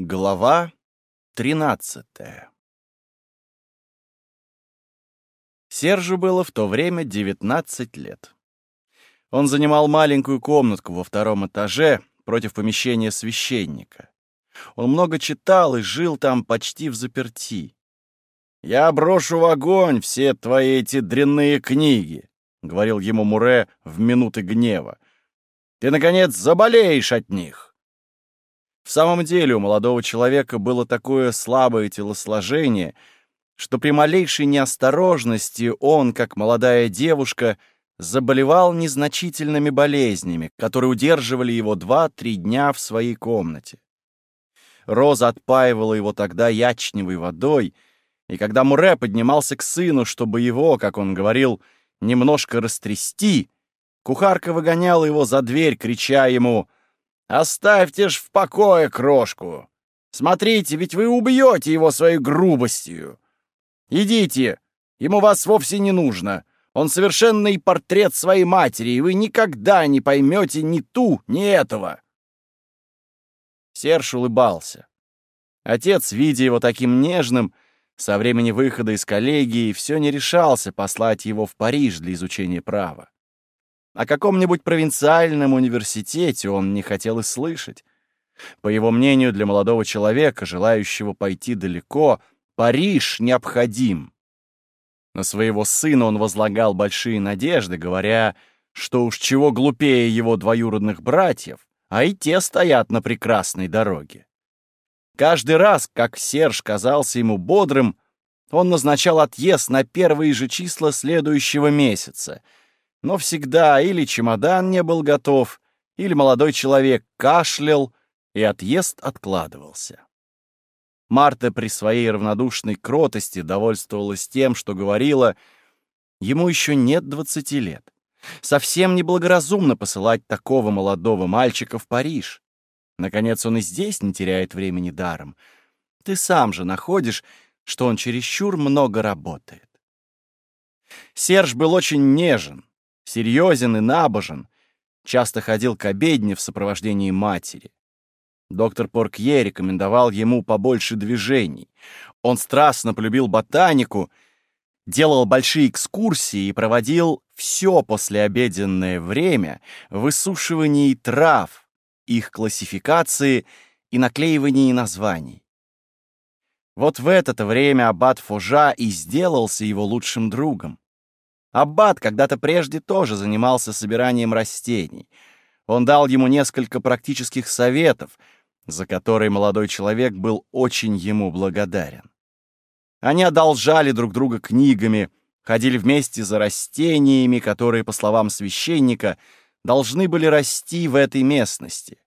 Глава 13 Сержу было в то время 19 лет. Он занимал маленькую комнатку во втором этаже против помещения священника. Он много читал и жил там почти в заперти. «Я брошу в огонь все твои эти дрянные книги», — говорил ему Муре в минуты гнева. «Ты, наконец, заболеешь от них». В самом деле у молодого человека было такое слабое телосложение, что при малейшей неосторожности он, как молодая девушка, заболевал незначительными болезнями, которые удерживали его два-три дня в своей комнате. Роза отпаивала его тогда ячневой водой, и когда Муре поднимался к сыну, чтобы его, как он говорил, немножко растрясти, кухарка выгоняла его за дверь, крича ему — Оставьте ж в покое крошку. Смотрите, ведь вы убьете его своей грубостью. Идите, ему вас вовсе не нужно. Он совершенный портрет своей матери, и вы никогда не поймете ни ту, ни этого. Серж улыбался. Отец, видя его таким нежным, со времени выхода из коллегии все не решался послать его в Париж для изучения права. О каком-нибудь провинциальном университете он не хотел и слышать. По его мнению, для молодого человека, желающего пойти далеко, Париж необходим. На своего сына он возлагал большие надежды, говоря, что уж чего глупее его двоюродных братьев, а и те стоят на прекрасной дороге. Каждый раз, как Серж казался ему бодрым, он назначал отъезд на первые же числа следующего месяца — но всегда или чемодан не был готов, или молодой человек кашлял, и отъезд откладывался. Марта при своей равнодушной кротости довольствовалась тем, что говорила, ему еще нет двадцати лет. Совсем неблагоразумно посылать такого молодого мальчика в Париж. Наконец, он и здесь не теряет времени даром. Ты сам же находишь, что он чересчур много работает. Серж был очень нежен, серьезен и набожен, часто ходил к обедне в сопровождении матери. Доктор Поркье рекомендовал ему побольше движений. Он страстно полюбил ботанику, делал большие экскурсии и проводил все послеобеденное время в высушивании трав, их классификации и наклеивании названий. Вот в это время аббат Фужа и сделался его лучшим другом. Аббат когда-то прежде тоже занимался собиранием растений. Он дал ему несколько практических советов, за которые молодой человек был очень ему благодарен. Они одолжали друг друга книгами, ходили вместе за растениями, которые, по словам священника, должны были расти в этой местности.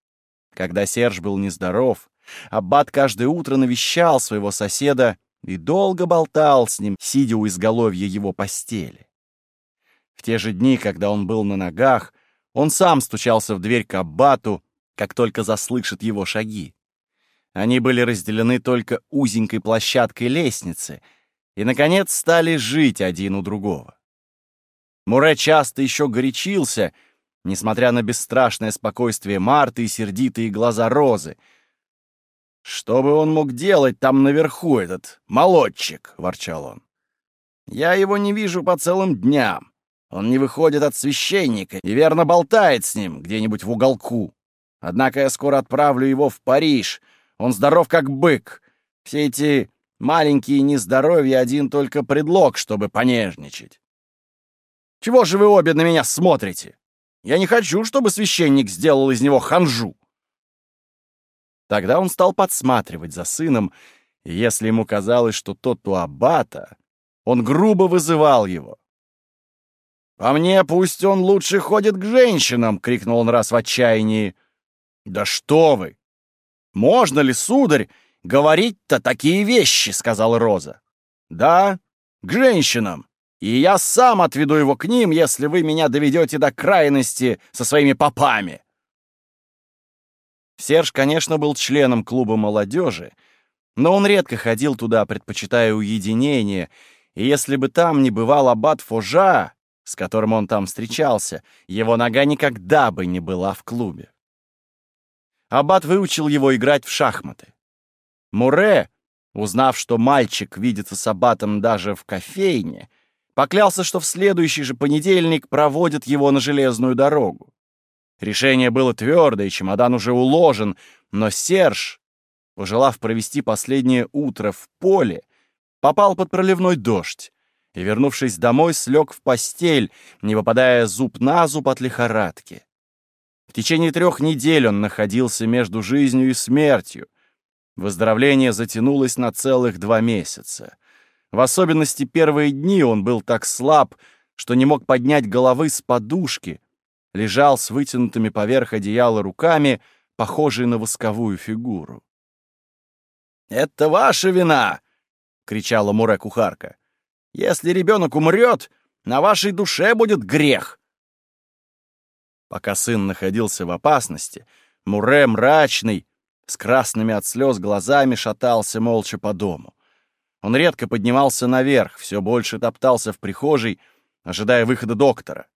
Когда Серж был нездоров, Аббат каждое утро навещал своего соседа и долго болтал с ним, сидя у изголовья его постели. В те же дни, когда он был на ногах, он сам стучался в дверь к аббату, как только заслышит его шаги. Они были разделены только узенькой площадкой лестницы и, наконец, стали жить один у другого. Муре часто еще горячился, несмотря на бесстрашное спокойствие Марты и сердитые глаза Розы. «Что бы он мог делать там наверху, этот молодчик?» — ворчал он. «Я его не вижу по целым дням. Он не выходит от священника и верно болтает с ним где-нибудь в уголку. Однако я скоро отправлю его в Париж. Он здоров как бык. Все эти маленькие нездоровья — один только предлог, чтобы понежничать. Чего же вы обе на меня смотрите? Я не хочу, чтобы священник сделал из него ханжу. Тогда он стал подсматривать за сыном, и если ему казалось, что тот у аббата, он грубо вызывал его. «По мне, пусть он лучше ходит к женщинам!» — крикнул он раз в отчаянии. «Да что вы! Можно ли, сударь, говорить-то такие вещи?» — сказала Роза. «Да, к женщинам. И я сам отведу его к ним, если вы меня доведете до крайности со своими попами». Серж, конечно, был членом клуба молодежи, но он редко ходил туда, предпочитая уединение, и если бы там не бывал аббат Фожа, с которым он там встречался, его нога никогда бы не была в клубе. Аббат выучил его играть в шахматы. Муре, узнав, что мальчик видится с аббатом даже в кофейне, поклялся, что в следующий же понедельник проводит его на железную дорогу. Решение было твердое, чемодан уже уложен, но Серж, пожелав провести последнее утро в поле, попал под проливной дождь и, вернувшись домой, слег в постель, не попадая зуб на зуб от лихорадки. В течение трех недель он находился между жизнью и смертью. Выздоровление затянулось на целых два месяца. В особенности первые дни он был так слаб, что не мог поднять головы с подушки, лежал с вытянутыми поверх одеяла руками, похожий на восковую фигуру. «Это ваша вина!» — кричала Муре-кухарка. «Если ребенок умрет, на вашей душе будет грех!» Пока сын находился в опасности, Муре мрачный, с красными от слез глазами шатался молча по дому. Он редко поднимался наверх, все больше топтался в прихожей, ожидая выхода доктора.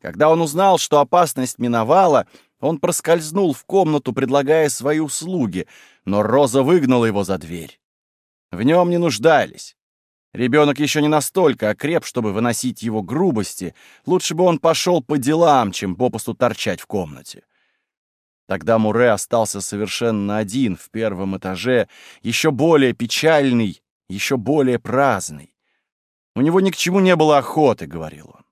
Когда он узнал, что опасность миновала, он проскользнул в комнату, предлагая свои услуги, но Роза выгнала его за дверь. В нем не нуждались. Ребенок еще не настолько окреп, чтобы выносить его грубости. Лучше бы он пошел по делам, чем попусту торчать в комнате. Тогда Муре остался совершенно один в первом этаже, еще более печальный, еще более праздный. У него ни к чему не было охоты, — говорил он.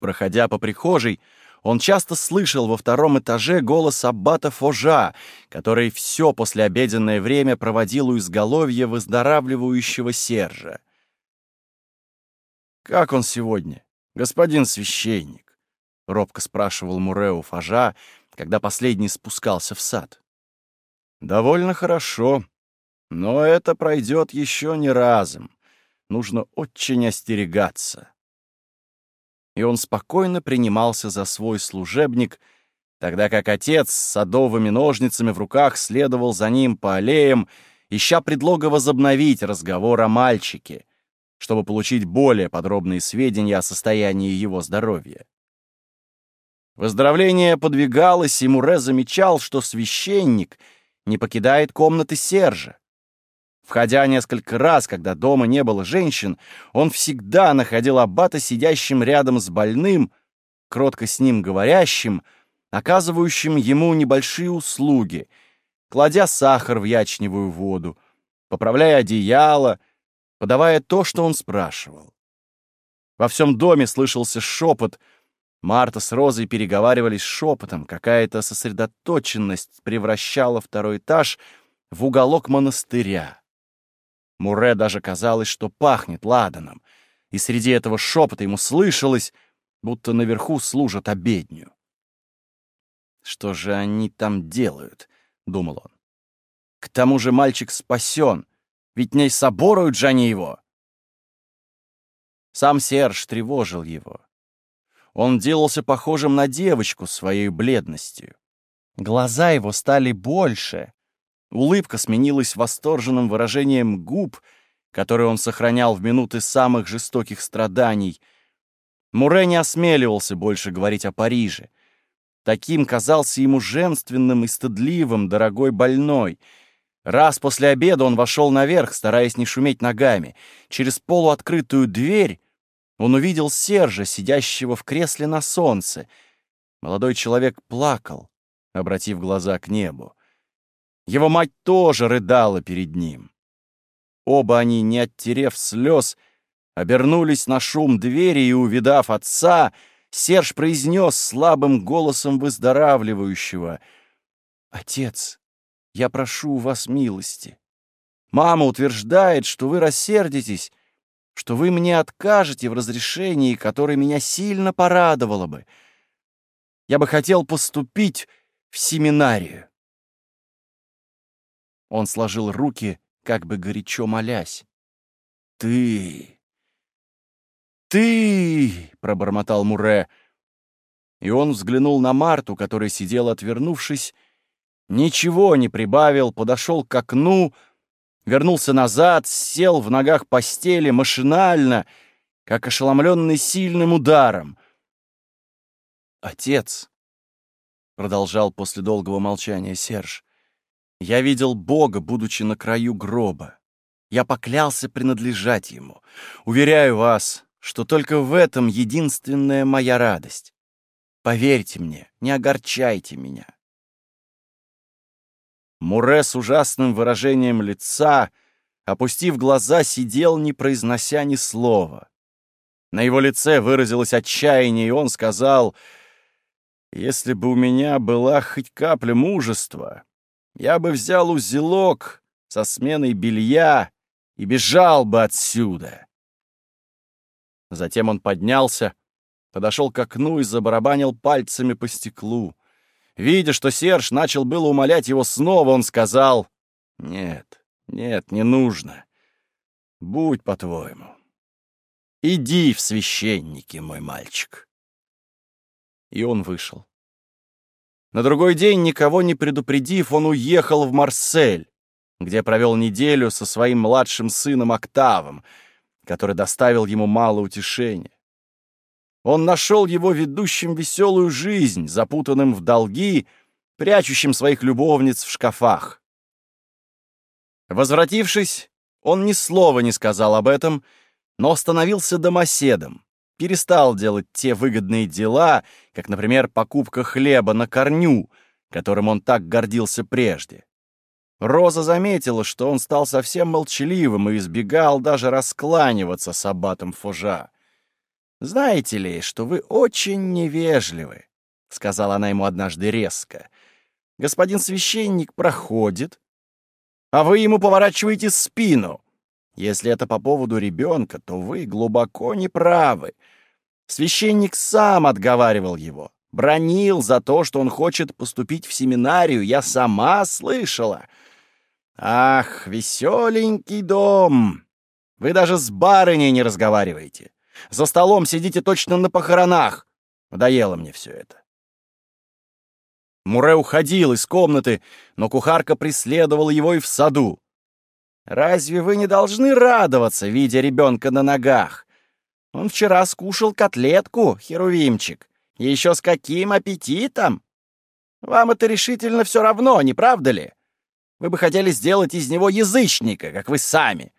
Проходя по прихожей, он часто слышал во втором этаже голос аббата Фожа, который все послеобеденное время проводил у изголовья выздоравливающего Сержа. «Как он сегодня, господин священник?» — робко спрашивал Мурео Фожа, когда последний спускался в сад. «Довольно хорошо, но это пройдет еще не разом. Нужно очень остерегаться» и он спокойно принимался за свой служебник, тогда как отец с садовыми ножницами в руках следовал за ним по аллеям, ища предлога возобновить разговор о мальчике, чтобы получить более подробные сведения о состоянии его здоровья. Выздоровление подвигалось, и Муре замечал, что священник не покидает комнаты Сержа. Входя несколько раз, когда дома не было женщин, он всегда находил аббата сидящим рядом с больным, кротко с ним говорящим, оказывающим ему небольшие услуги, кладя сахар в ячневую воду, поправляя одеяло, подавая то, что он спрашивал. Во всем доме слышался шепот. Марта с Розой переговаривались шепотом. Какая-то сосредоточенность превращала второй этаж в уголок монастыря. Муре даже казалось, что пахнет ладаном, и среди этого шепота ему слышалось, будто наверху служат обедню. «Что же они там делают?» — думал он. «К тому же мальчик спасен, ведь не соборуют же они его!» Сам Серж тревожил его. Он делался похожим на девочку своей бледностью. Глаза его стали больше, Улыбка сменилась восторженным выражением губ, которое он сохранял в минуты самых жестоких страданий. Муре не осмеливался больше говорить о Париже. Таким казался ему женственным и стыдливым, дорогой больной. Раз после обеда он вошел наверх, стараясь не шуметь ногами. Через полуоткрытую дверь он увидел Сержа, сидящего в кресле на солнце. Молодой человек плакал, обратив глаза к небу. Его мать тоже рыдала перед ним. Оба они, не оттерев слез, обернулись на шум двери и, увидав отца, Серж произнес слабым голосом выздоравливающего. «Отец, я прошу у вас милости. Мама утверждает, что вы рассердитесь, что вы мне откажете в разрешении, которое меня сильно порадовало бы. Я бы хотел поступить в семинарию. Он сложил руки, как бы горячо молясь. «Ты! Ты!» — пробормотал Муре. И он взглянул на Марту, которая сидела, отвернувшись, ничего не прибавил, подошел к окну, вернулся назад, сел в ногах постели машинально, как ошеломленный сильным ударом. «Отец!» — продолжал после долгого молчания Серж. Я видел Бога, будучи на краю гроба. Я поклялся принадлежать Ему. Уверяю вас, что только в этом единственная моя радость. Поверьте мне, не огорчайте меня. Муре с ужасным выражением лица, опустив глаза, сидел, не произнося ни слова. На его лице выразилось отчаяние, и он сказал, «Если бы у меня была хоть капля мужества, я бы взял узелок со сменой белья и бежал бы отсюда». Затем он поднялся, подошел к окну и забарабанил пальцами по стеклу. Видя, что Серж начал было умолять его снова, он сказал, «Нет, нет, не нужно. Будь по-твоему». Иди в священники, мой мальчик. И он вышел. На другой день, никого не предупредив, он уехал в Марсель, где провел неделю со своим младшим сыном Октавом, который доставил ему мало утешения. Он нашел его ведущим веселую жизнь, запутанным в долги, прячущим своих любовниц в шкафах. Возвратившись, он ни слова не сказал об этом — но становился домоседом, перестал делать те выгодные дела, как, например, покупка хлеба на корню, которым он так гордился прежде. Роза заметила, что он стал совсем молчаливым и избегал даже раскланиваться с аббатом Фужа. «Знаете ли, что вы очень невежливы», — сказала она ему однажды резко. «Господин священник проходит, а вы ему поворачиваете спину. Если это по поводу ребенка, то вы глубоко не правы. Священник сам отговаривал его, бронил за то, что он хочет поступить в семинарию, я сама слышала. Ах, веселенький дом! Вы даже с барыней не разговариваете. За столом сидите точно на похоронах. Надоело мне все это. Муре уходил из комнаты, но кухарка преследовала его и в саду. Разве вы не должны радоваться, видя ребенка на ногах? Он вчера скушал котлетку, Херувимчик. Еще с каким аппетитом! Вам это решительно все равно, не правда ли? Вы бы хотели сделать из него язычника, как вы сами.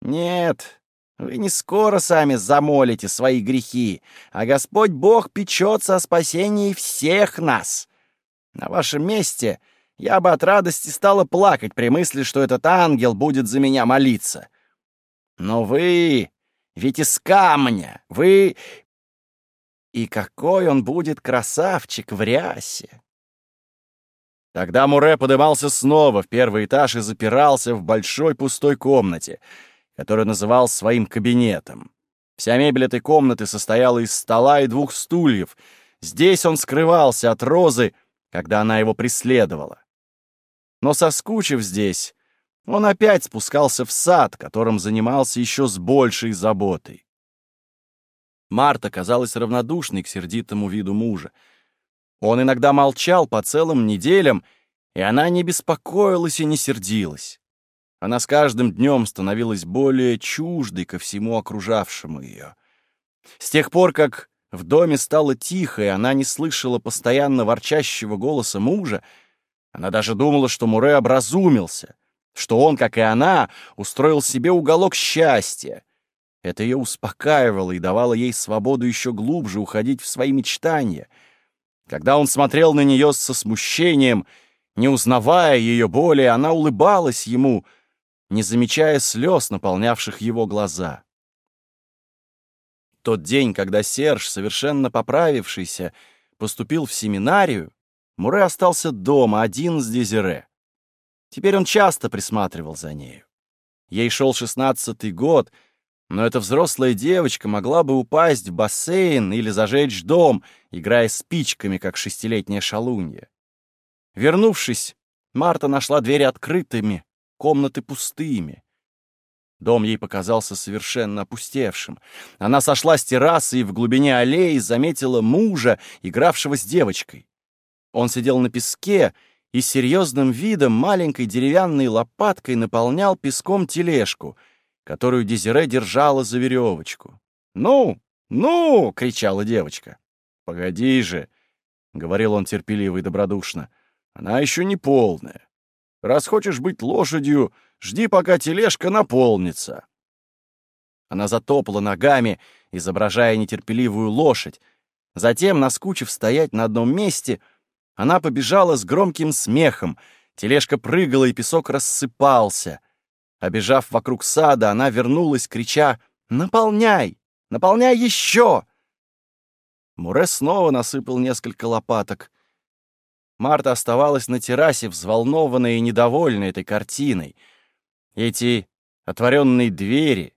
Нет, вы не скоро сами замолите свои грехи, а Господь Бог печется о спасении всех нас. На вашем месте — я бы от радости стала плакать при мысли, что этот ангел будет за меня молиться. Но вы ведь из камня, вы... И какой он будет красавчик в рясе! Тогда Муре подымался снова в первый этаж и запирался в большой пустой комнате, которую называл своим кабинетом. Вся мебель этой комнаты состояла из стола и двух стульев. Здесь он скрывался от Розы, когда она его преследовала. Но соскучив здесь, он опять спускался в сад, которым занимался еще с большей заботой. Марта казалась равнодушной к сердитому виду мужа. Он иногда молчал по целым неделям, и она не беспокоилась и не сердилась. Она с каждым днем становилась более чуждой ко всему окружавшему ее. С тех пор, как в доме стало тихо, и она не слышала постоянно ворчащего голоса мужа, она даже думала, что Муре образумился, что он, как и она, устроил себе уголок счастья. Это ее успокаивало и давало ей свободу еще глубже уходить в свои мечтания. Когда он смотрел на нее со смущением, не узнавая ее боли, она улыбалась ему, не замечая слез, наполнявших его глаза. Тот день, когда Серж, совершенно поправившийся, поступил в семинарию, Муре остался дома, один с Дезире. Теперь он часто присматривал за нею. Ей шел шестнадцатый год, но эта взрослая девочка могла бы упасть в бассейн или зажечь дом, играя спичками, как шестилетняя шалунья. Вернувшись, Марта нашла двери открытыми, комнаты пустыми. Дом ей показался совершенно опустевшим. Она сошла с террасы и в глубине аллеи заметила мужа, игравшего с девочкой. Он сидел на песке и серьезным видом маленькой деревянной лопаткой наполнял песком тележку, которую Дезире держала за веревочку. «Ну, ну!» — кричала девочка. «Погоди же!» — говорил он терпеливо и добродушно. «Она еще не полная. Раз хочешь быть лошадью, жди, пока тележка наполнится». Она затопала ногами, изображая нетерпеливую лошадь. Затем, наскучив стоять на одном месте, она побежала с громким смехом. Тележка прыгала, и песок рассыпался. Обежав вокруг сада, она вернулась, крича «Наполняй! Наполняй еще!» Муре снова насыпал несколько лопаток. Марта оставалась на террасе, взволнованная и недовольная этой картиной. Эти отворенные двери,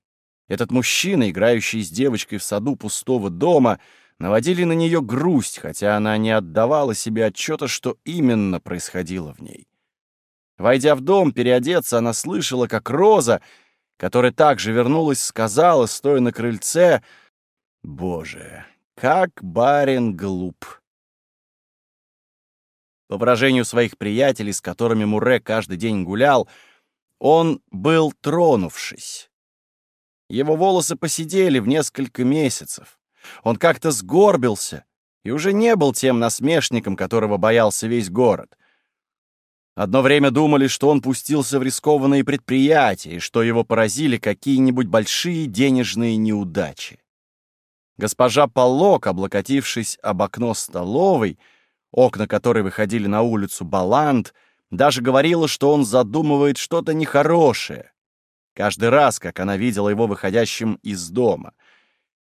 этот мужчина, играющий с девочкой в саду пустого дома, наводили на нее грусть, хотя она не отдавала себе отчета, что именно происходило в ней. Войдя в дом, переодеться, она слышала, как Роза, которая также вернулась, сказала, стоя на крыльце, «Боже, как барин глуп!» По выражению своих приятелей, с которыми Муре каждый день гулял, он был тронувшись. Его волосы посидели в несколько месяцев. Он как-то сгорбился и уже не был тем насмешником, которого боялся весь город. Одно время думали, что он пустился в рискованные предприятия и что его поразили какие-нибудь большие денежные неудачи. Госпожа Полок, облокотившись об окно столовой, окна которой выходили на улицу Баланд, даже говорила, что он задумывает что-то нехорошее. Каждый раз, как она видела его выходящим из дома.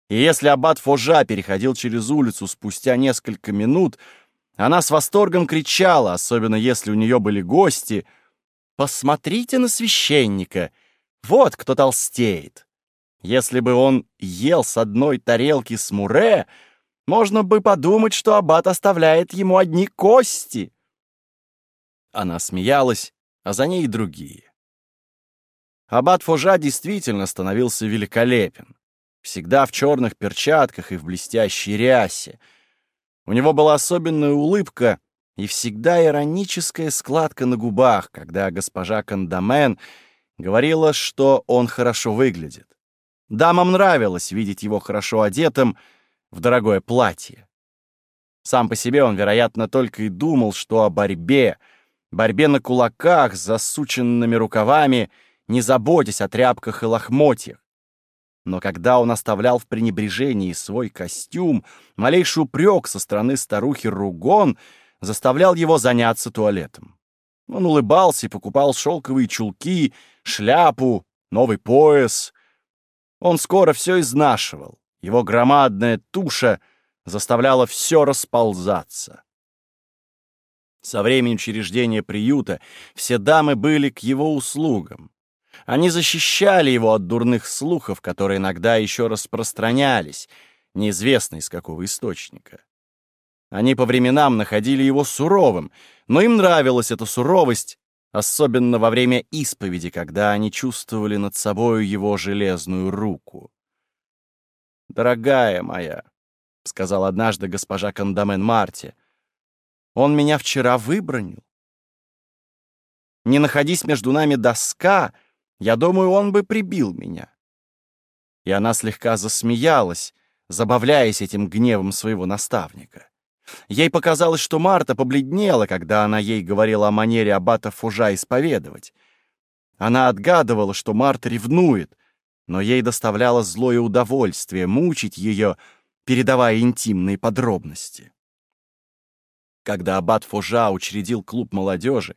И если аббат Фожа переходил через улицу спустя несколько минут, она с восторгом кричала, особенно если у нее были гости, «Посмотрите на священника! Вот кто толстеет!» Если бы он ел с одной тарелки с муре, можно бы подумать, что аббат оставляет ему одни кости. Она смеялась, а за ней и другие. Аббат Фужа действительно становился великолепен. Всегда в черных перчатках и в блестящей рясе. У него была особенная улыбка и всегда ироническая складка на губах, когда госпожа Кандамен говорила, что он хорошо выглядит. Дамам нравилось видеть его хорошо одетым, в дорогое платье. Сам по себе он, вероятно, только и думал, что о борьбе, борьбе на кулаках с засученными рукавами, не заботясь о тряпках и лохмотьях. Но когда он оставлял в пренебрежении свой костюм, малейший упрек со стороны старухи Ругон заставлял его заняться туалетом. Он улыбался и покупал шелковые чулки, шляпу, новый пояс. Он скоро все изнашивал. Его громадная туша заставляла все расползаться. Со времени учреждения приюта все дамы были к его услугам. Они защищали его от дурных слухов, которые иногда еще распространялись, неизвестно из какого источника. Они по временам находили его суровым, но им нравилась эта суровость, особенно во время исповеди, когда они чувствовали над собою его железную руку. «Дорогая моя», — сказал однажды госпожа Кандамен Марти, — «он меня вчера выбронил. Не находись между нами доска, я думаю, он бы прибил меня». И она слегка засмеялась, забавляясь этим гневом своего наставника. Ей показалось, что Марта побледнела, когда она ей говорила о манере аббата Фужа исповедовать. Она отгадывала, что Марта ревнует, но ей доставляло злое удовольствие мучить ее, передавая интимные подробности. Когда аббат Фужа учредил клуб молодежи,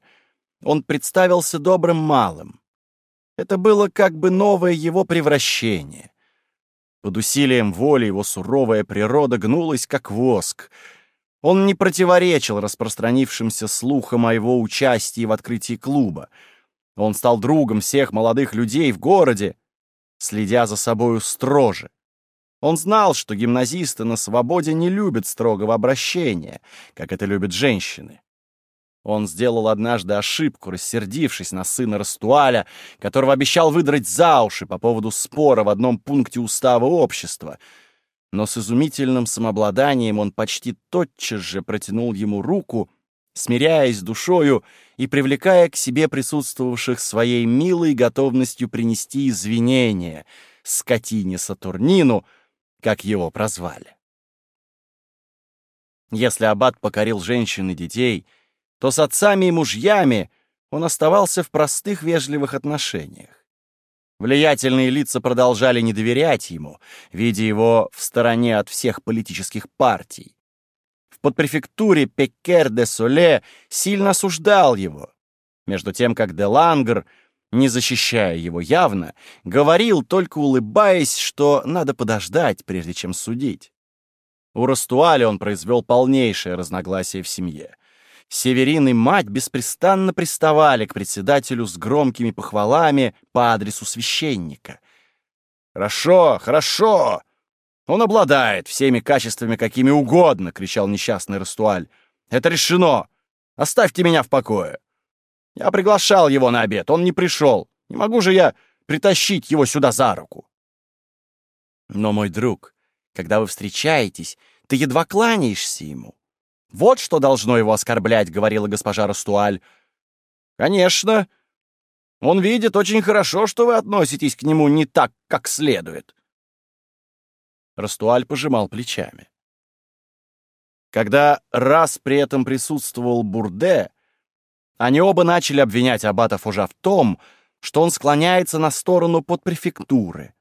он представился добрым малым. Это было как бы новое его превращение. Под усилием воли его суровая природа гнулась, как воск. Он не противоречил распространившимся слухам о его участии в открытии клуба. Он стал другом всех молодых людей в городе, следя за собою строже. Он знал, что гимназисты на свободе не любят строгого обращения, как это любят женщины. Он сделал однажды ошибку, рассердившись на сына Растуаля, которого обещал выдрать за уши по поводу спора в одном пункте устава общества. Но с изумительным самообладанием он почти тотчас же протянул ему руку, смиряясь душою и привлекая к себе присутствовавших своей милой готовностью принести извинения скотине Сатурнину, как его прозвали. Если аббат покорил женщин и детей, то с отцами и мужьями он оставался в простых вежливых отношениях. Влиятельные лица продолжали не доверять ему, видя его в стороне от всех политических партий. В подпрефектуре Пеккер де Соле сильно осуждал его, между тем как де Лангер, не защищая его явно, говорил, только улыбаясь, что надо подождать, прежде чем судить. У Растуаля он произвел полнейшее разногласие в семье. Северин и мать беспрестанно приставали к председателю с громкими похвалами по адресу священника. «Хорошо, хорошо! Он обладает всеми качествами, какими угодно!» — кричал несчастный Растуаль. «Это решено! Оставьте меня в покое! Я приглашал его на обед, он не пришел. Не могу же я притащить его сюда за руку!» «Но, мой друг, когда вы встречаетесь, ты едва кланяешься ему. Вот что должно его оскорблять, говорила госпожа Растуаль. Конечно. Он видит очень хорошо, что вы относитесь к нему не так, как следует. Растуаль пожимал плечами. Когда раз при этом присутствовал Бурде, они оба начали обвинять Аббата Фужа в том, что он склоняется на сторону подпрефектуры.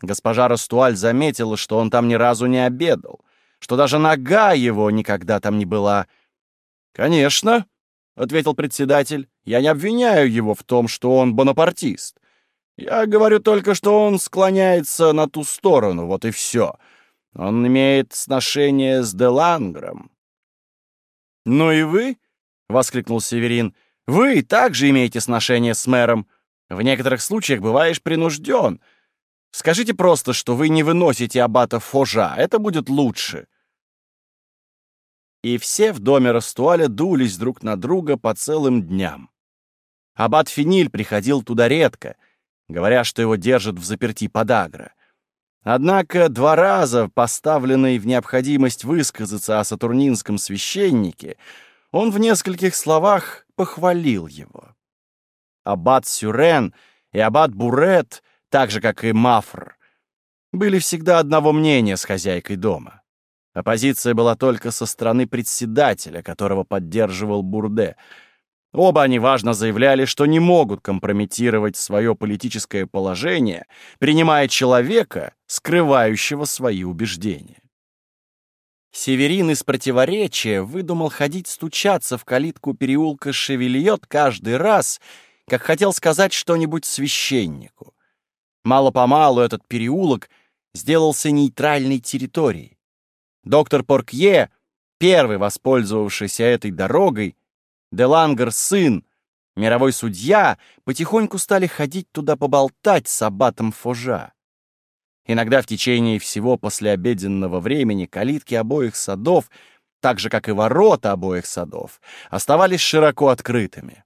Госпожа Растуаль заметила, что он там ни разу не обедал — что даже нога его никогда там не была. «Конечно», — ответил председатель, — «я не обвиняю его в том, что он бонапартист. Я говорю только, что он склоняется на ту сторону, вот и все. Он имеет сношение с Делангром». «Ну и вы?» — воскликнул Северин. «Вы также имеете сношение с мэром. В некоторых случаях бываешь принужден. Скажите просто, что вы не выносите аббата Фожа, это будет лучше и все в доме Растуаля дулись друг на друга по целым дням. Аббат Финиль приходил туда редко, говоря, что его держат в заперти подагра. Однако два раза, поставленный в необходимость высказаться о сатурнинском священнике, он в нескольких словах похвалил его. Аббат Сюрен и аббат Бурет, так же, как и Мафр, были всегда одного мнения с хозяйкой дома. Оппозиция была только со стороны председателя, которого поддерживал Бурде. Оба они важно заявляли, что не могут компрометировать свое политическое положение, принимая человека, скрывающего свои убеждения. Северин из противоречия выдумал ходить стучаться в калитку переулка Шевельет каждый раз, как хотел сказать что-нибудь священнику. Мало-помалу этот переулок сделался нейтральной территорией. Доктор Поркье, первый воспользовавшийся этой дорогой, Делангер сын, мировой судья, потихоньку стали ходить туда поболтать с аббатом Фожа. Иногда в течение всего послеобеденного времени калитки обоих садов, так же, как и ворота обоих садов, оставались широко открытыми.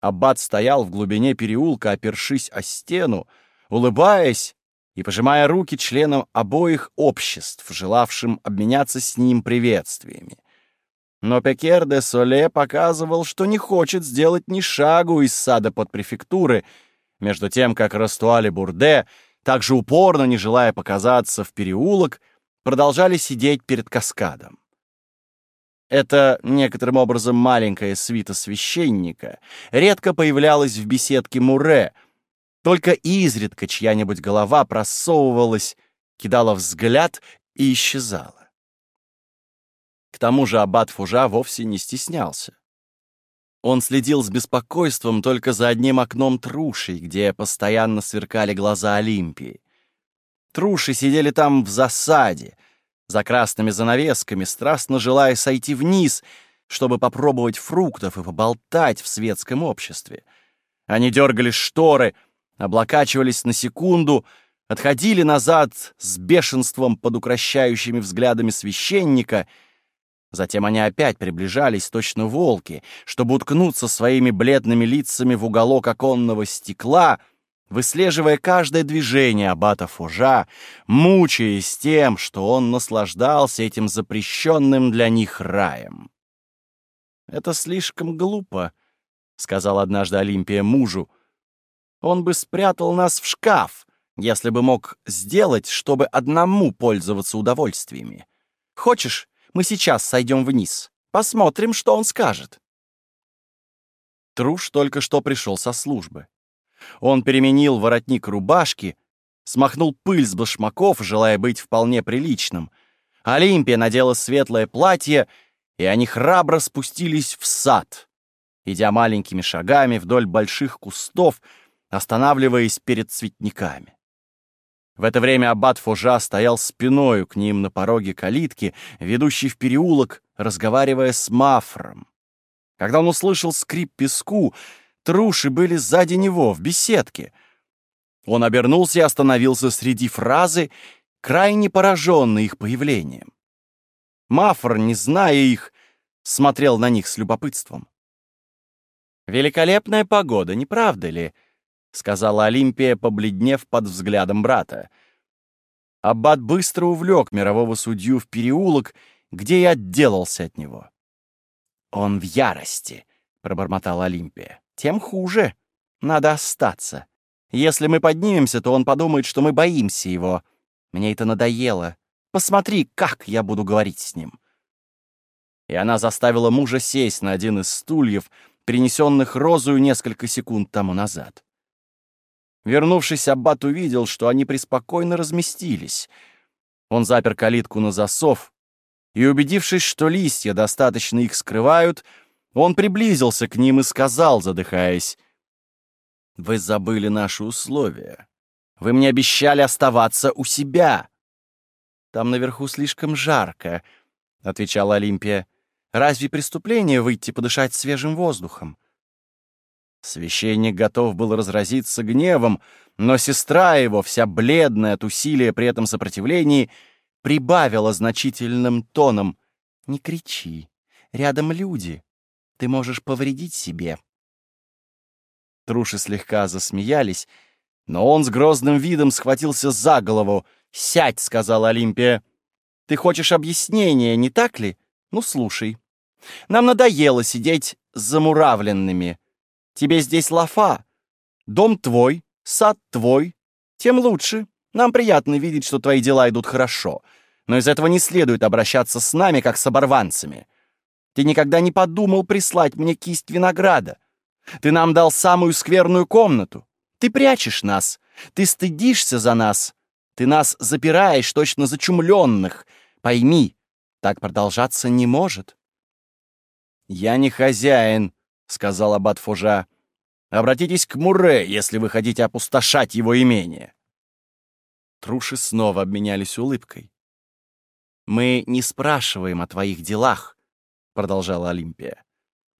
Аббат стоял в глубине переулка, опершись о стену, улыбаясь и пожимая руки членам обоих обществ, желавшим обменяться с ним приветствиями. Но Пекер де Соле показывал, что не хочет сделать ни шагу из сада под префектуры, между тем, как Растуаль и Бурде, также упорно не желая показаться в переулок, продолжали сидеть перед каскадом. Это некоторым образом маленькая свита священника редко появлялась в беседке Муре — только изредка чья-нибудь голова просовывалась, кидала взгляд и исчезала. К тому же аббат Фужа вовсе не стеснялся. Он следил с беспокойством только за одним окном трушей, где постоянно сверкали глаза Олимпии. Труши сидели там в засаде, за красными занавесками, страстно желая сойти вниз, чтобы попробовать фруктов и поболтать в светском обществе. Они дергали шторы — облокачивались на секунду, отходили назад с бешенством под укращающими взглядами священника. Затем они опять приближались, точно волки, чтобы уткнуться своими бледными лицами в уголок оконного стекла, выслеживая каждое движение аббата Фужа, мучаясь тем, что он наслаждался этим запрещенным для них раем. «Это слишком глупо», — сказал однажды Олимпия мужу, — он бы спрятал нас в шкаф, если бы мог сделать, чтобы одному пользоваться удовольствиями. Хочешь, мы сейчас сойдем вниз? Посмотрим, что он скажет. Труш только что пришел со службы. Он переменил воротник рубашки, смахнул пыль с башмаков, желая быть вполне приличным. Олимпия надела светлое платье, и они храбро спустились в сад, идя маленькими шагами вдоль больших кустов, останавливаясь перед цветниками. В это время аббат Фужа стоял спиною к ним на пороге калитки, ведущей в переулок, разговаривая с Мафром. Когда он услышал скрип песку, труши были сзади него, в беседке. Он обернулся и остановился среди фразы, крайне пораженный их появлением. Мафр, не зная их, смотрел на них с любопытством. «Великолепная погода, не правда ли?» — сказала Олимпия, побледнев под взглядом брата. Аббат быстро увлек мирового судью в переулок, где и отделался от него. «Он в ярости», — пробормотала Олимпия. «Тем хуже. Надо остаться. Если мы поднимемся, то он подумает, что мы боимся его. Мне это надоело. Посмотри, как я буду говорить с ним». И она заставила мужа сесть на один из стульев, принесенных Розою несколько секунд тому назад. Вернувшись, Аббат увидел, что они преспокойно разместились. Он запер калитку на засов, и, убедившись, что листья достаточно их скрывают, он приблизился к ним и сказал, задыхаясь, «Вы забыли наши условия. Вы мне обещали оставаться у себя». «Там наверху слишком жарко», — отвечала Олимпия. «Разве преступление выйти подышать свежим воздухом?» Священник готов был разразиться гневом, но сестра его, вся бледная от усилия при этом сопротивлении, — прибавила значительным тоном. «Не кричи. Рядом люди. Ты можешь повредить себе». Труши слегка засмеялись, но он с грозным видом схватился за голову. «Сядь!» — сказала Олимпия. «Ты хочешь объяснения, не так ли? Ну, слушай. Нам надоело сидеть замуравленными. Тебе здесь лафа. Дом твой, сад твой. Тем лучше. Нам приятно видеть, что твои дела идут хорошо. Но из этого не следует обращаться с нами, как с оборванцами. Ты никогда не подумал прислать мне кисть винограда. Ты нам дал самую скверную комнату. Ты прячешь нас. Ты стыдишься за нас. Ты нас запираешь точно зачумленных. Пойми, так продолжаться не может. «Я не хозяин», — сказал аббат Фужа. «Обратитесь к Муре, если вы хотите опустошать его имение». Труши снова обменялись улыбкой. «Мы не спрашиваем о твоих делах», — продолжала Олимпия.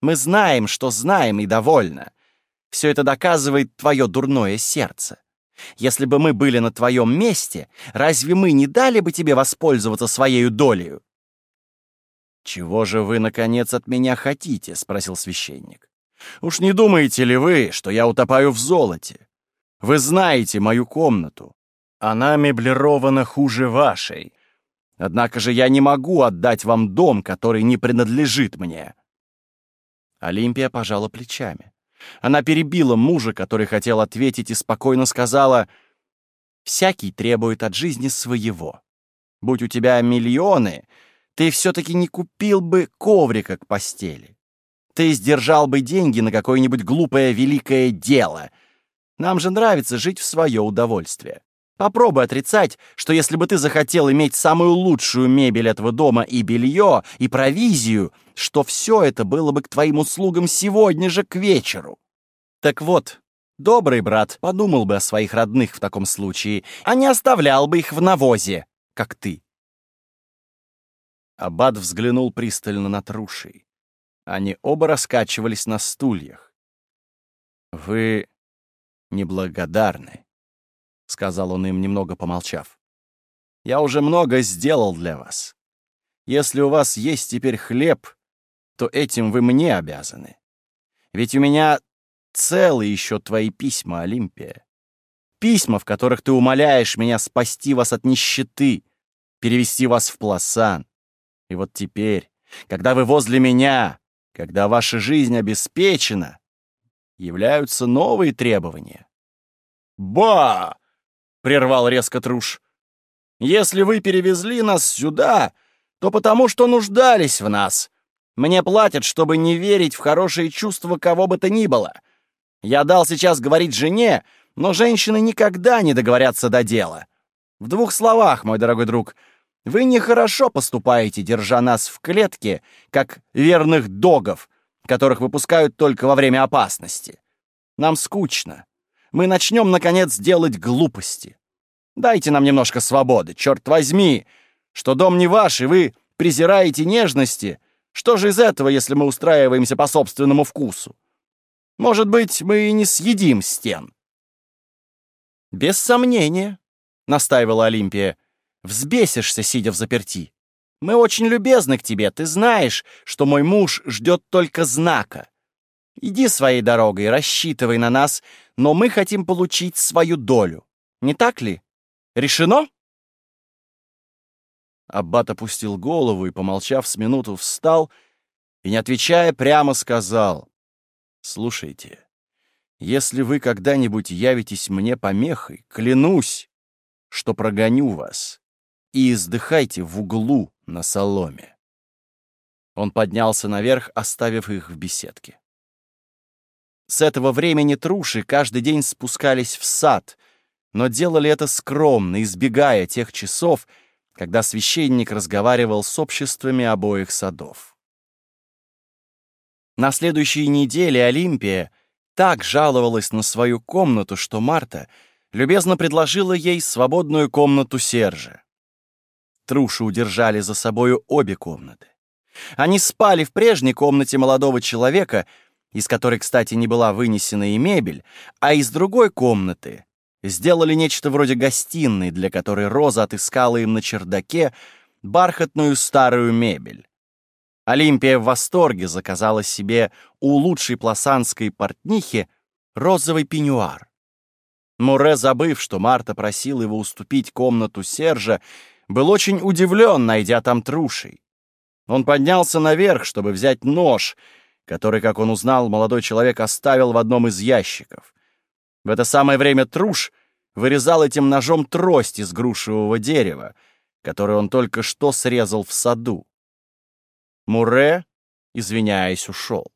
«Мы знаем, что знаем, и довольно. Все это доказывает твое дурное сердце. Если бы мы были на твоем месте, разве мы не дали бы тебе воспользоваться своей долею?» «Чего же вы, наконец, от меня хотите?» — спросил священник. «Уж не думаете ли вы, что я утопаю в золоте? Вы знаете мою комнату. Она меблирована хуже вашей. Однако же я не могу отдать вам дом, который не принадлежит мне». Олимпия пожала плечами. Она перебила мужа, который хотел ответить, и спокойно сказала, «Всякий требует от жизни своего. Будь у тебя миллионы, ты все-таки не купил бы коврика к постели. Ты сдержал бы деньги на какое-нибудь глупое великое дело. Нам же нравится жить в свое удовольствие. Попробуй отрицать, что если бы ты захотел иметь самую лучшую мебель этого дома и белье, и провизию, что все это было бы к твоим услугам сегодня же к вечеру. Так вот, добрый брат подумал бы о своих родных в таком случае, а не оставлял бы их в навозе, как ты. Аббат взглянул пристально на Труши. Они оба раскачивались на стульях. «Вы неблагодарны», — сказал он им, немного помолчав. «Я уже много сделал для вас. Если у вас есть теперь хлеб, то этим вы мне обязаны. Ведь у меня целы еще твои письма, Олимпия. Письма, в которых ты умоляешь меня спасти вас от нищеты, перевести вас в Пласан. И вот теперь, когда вы возле меня, когда ваша жизнь обеспечена, являются новые требования. «Ба!» прервал резко Труш. «Если вы перевезли нас сюда, то потому что нуждались в нас. Мне платят, чтобы не верить в хорошие чувства кого бы то ни было. Я дал сейчас говорить жене, но женщины никогда не договорятся до дела. В двух словах, мой дорогой друг, вы нехорошо поступаете, держа нас в клетке, как верных догов, которых выпускают только во время опасности. Нам скучно. Мы начнем, наконец, делать глупости. Дайте нам немножко свободы, черт возьми, что дом не ваш, и вы презираете нежности. Что же из этого, если мы устраиваемся по собственному вкусу? Может быть, мы и не съедим стен. Без сомнения, — настаивала Олимпия, — взбесишься, сидя в заперти. Мы очень любезны к тебе, ты знаешь, что мой муж ждет только знака. Иди своей дорогой, рассчитывай на нас, но мы хотим получить свою долю. Не так ли? Решено?» Аббат опустил голову и, помолчав с минуту, встал и, не отвечая, прямо сказал, «Слушайте, если вы когда-нибудь явитесь мне помехой, клянусь, что прогоню вас, и издыхайте в углу на соломе». Он поднялся наверх, оставив их в беседке. С этого времени труши каждый день спускались в сад, но делали это скромно, избегая тех часов, когда священник разговаривал с обществами обоих садов. На следующей неделе Олимпия так жаловалась на свою комнату, что Марта любезно предложила ей свободную комнату Сержа. Труши удержали за собою обе комнаты. Они спали в прежней комнате молодого человека, из которой, кстати, не была вынесена и мебель, а из другой комнаты, сделали нечто вроде гостиной, для которой Роза отыскала им на чердаке бархатную старую мебель. Олимпия в восторге заказала себе у лучшей пласанской портнихи розовый пеньюар. Муре, забыв, что Марта просила его уступить комнату Сержа, был очень удивлен, найдя там трушей. Он поднялся наверх, чтобы взять нож, который, как он узнал, молодой человек оставил в одном из ящиков. В это самое время Труш вырезал этим ножом трость из грушевого дерева, которую он только что срезал в саду. Муре, извиняясь, ушел.